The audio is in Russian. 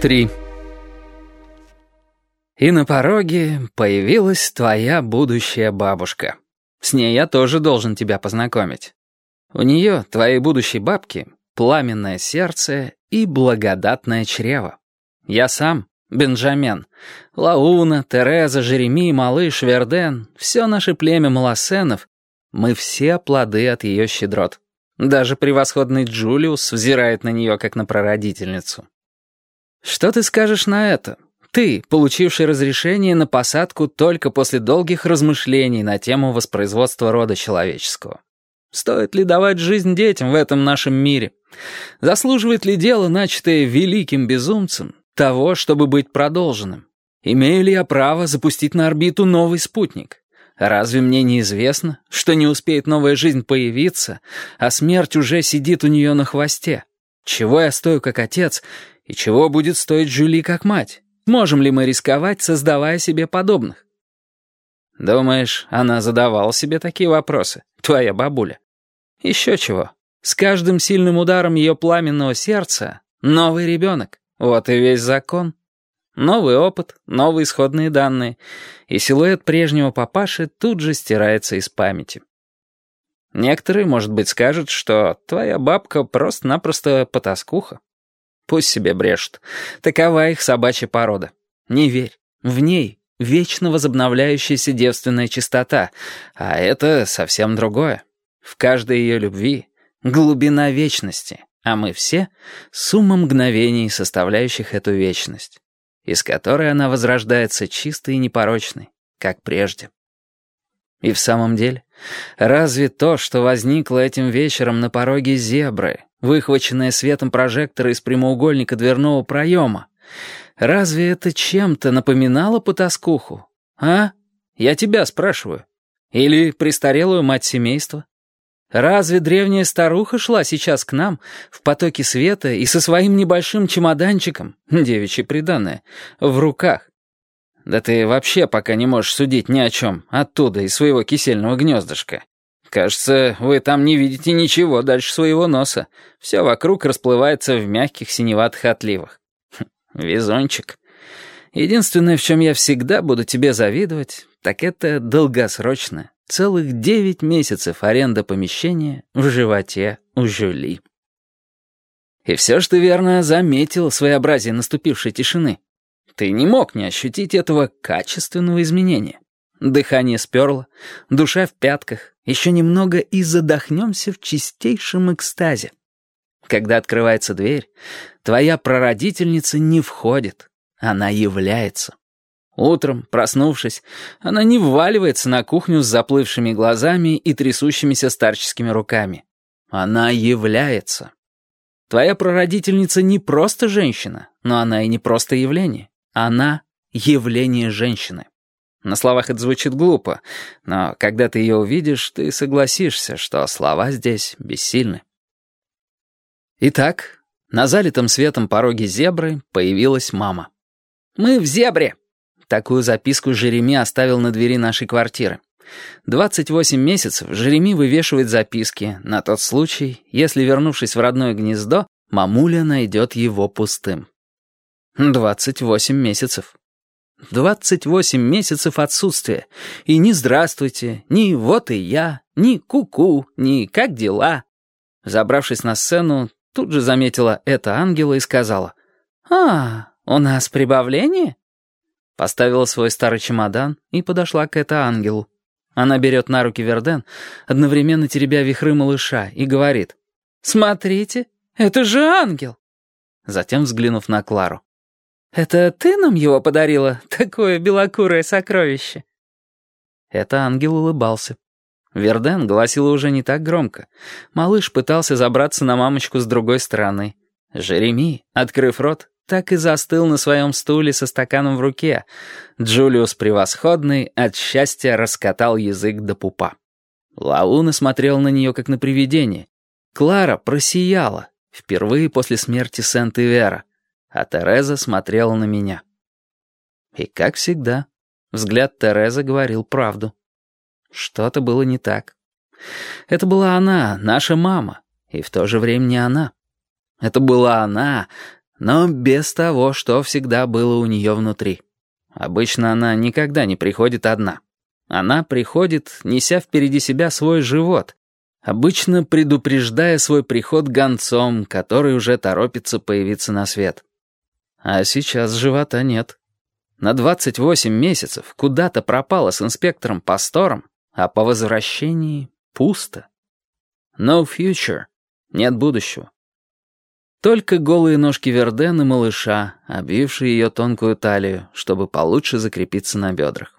Три. И на пороге появилась твоя будущая бабушка. С ней я тоже должен тебя познакомить. У нее, твоей будущей бабки, пламенное сердце и благодатное чрево. Я сам, Бенджамен, Лауна, Тереза, Жереми, Малыш, Верден, все наше племя малосенов, мы все плоды от ее щедрот. Даже превосходный Джулиус взирает на нее, как на прародительницу. Что ты скажешь на это? Ты, получивший разрешение на посадку только после долгих размышлений на тему воспроизводства рода человеческого. Стоит ли давать жизнь детям в этом нашем мире? Заслуживает ли дело, начатое великим безумцем, того, чтобы быть продолженным? Имею ли я право запустить на орбиту новый спутник? Разве мне неизвестно, что не успеет новая жизнь появиться, а смерть уже сидит у нее на хвосте? Чего я стою как отец, и чего будет стоить Жюли как мать? Можем ли мы рисковать, создавая себе подобных? Думаешь, она задавала себе такие вопросы, твоя бабуля? Еще чего. С каждым сильным ударом ее пламенного сердца новый ребенок. Вот и весь закон. Новый опыт, новые исходные данные, и силуэт прежнего папаши тут же стирается из памяти. Некоторые, может быть, скажут, что твоя бабка просто-напросто потаскуха. Пусть себе брешут. Такова их собачья порода. Не верь. В ней вечно возобновляющаяся девственная чистота, а это совсем другое. В каждой ее любви глубина вечности, а мы все — сумма мгновений, составляющих эту вечность, из которой она возрождается чистой и непорочной, как прежде. И в самом деле, разве то, что возникло этим вечером на пороге зебры, выхваченное светом прожектора из прямоугольника дверного проема. Разве это чем-то напоминало потаскуху? А? Я тебя спрашиваю. Или престарелую мать семейства? Разве древняя старуха шла сейчас к нам в потоке света и со своим небольшим чемоданчиком, девичье приданное, в руках? Да ты вообще пока не можешь судить ни о чем оттуда, из своего кисельного гнездышка. Кажется, вы там не видите ничего дальше своего носа. Все вокруг расплывается в мягких синеватых отливах. Хм, везончик. Единственное, в чем я всегда буду тебе завидовать, так это долгосрочно. Целых девять месяцев аренда помещения в животе у Жюли. И все ж ты верно заметил своеобразие наступившей тишины. Ты не мог не ощутить этого качественного изменения. Дыхание сперло, душа в пятках, еще немного и задохнемся в чистейшем экстазе. Когда открывается дверь, твоя прародительница не входит, она является. Утром, проснувшись, она не вваливается на кухню с заплывшими глазами и трясущимися старческими руками. Она является. Твоя прародительница не просто женщина, но она и не просто явление. Она — явление женщины. На словах это звучит глупо, но когда ты ее увидишь, ты согласишься, что слова здесь бессильны. Итак, на залитом светом пороге зебры появилась мама. «Мы в зебре!» Такую записку Жереми оставил на двери нашей квартиры. 28 месяцев Жереми вывешивает записки на тот случай, если, вернувшись в родное гнездо, мамуля найдет его пустым. 28 месяцев. 28 месяцев отсутствия. И ни «здравствуйте», ни «вот и я», ни «ку-ку», ни «как дела». Забравшись на сцену, тут же заметила это ангела и сказала «А, у нас прибавление?» Поставила свой старый чемодан и подошла к это ангелу. Она берет на руки Верден, одновременно теребя вихры малыша, и говорит «Смотрите, это же ангел!» Затем, взглянув на Клару, «Это ты нам его подарила, такое белокурое сокровище?» Это ангел улыбался. Верден гласила уже не так громко. Малыш пытался забраться на мамочку с другой стороны. Жереми, открыв рот, так и застыл на своем стуле со стаканом в руке. Джулиус Превосходный от счастья раскатал язык до пупа. Лауна смотрел на нее, как на привидение. Клара просияла, впервые после смерти Сент-Ивера а Тереза смотрела на меня. И, как всегда, взгляд Терезы говорил правду. Что-то было не так. Это была она, наша мама, и в то же время не она. Это была она, но без того, что всегда было у нее внутри. Обычно она никогда не приходит одна. Она приходит, неся впереди себя свой живот, обычно предупреждая свой приход гонцом, который уже торопится появиться на свет. А сейчас живота нет. На 28 месяцев куда-то пропала с инспектором Пастором, а по возвращении пусто. No future. Нет будущего. Только голые ножки Верден и малыша, обвившие ее тонкую талию, чтобы получше закрепиться на бедрах.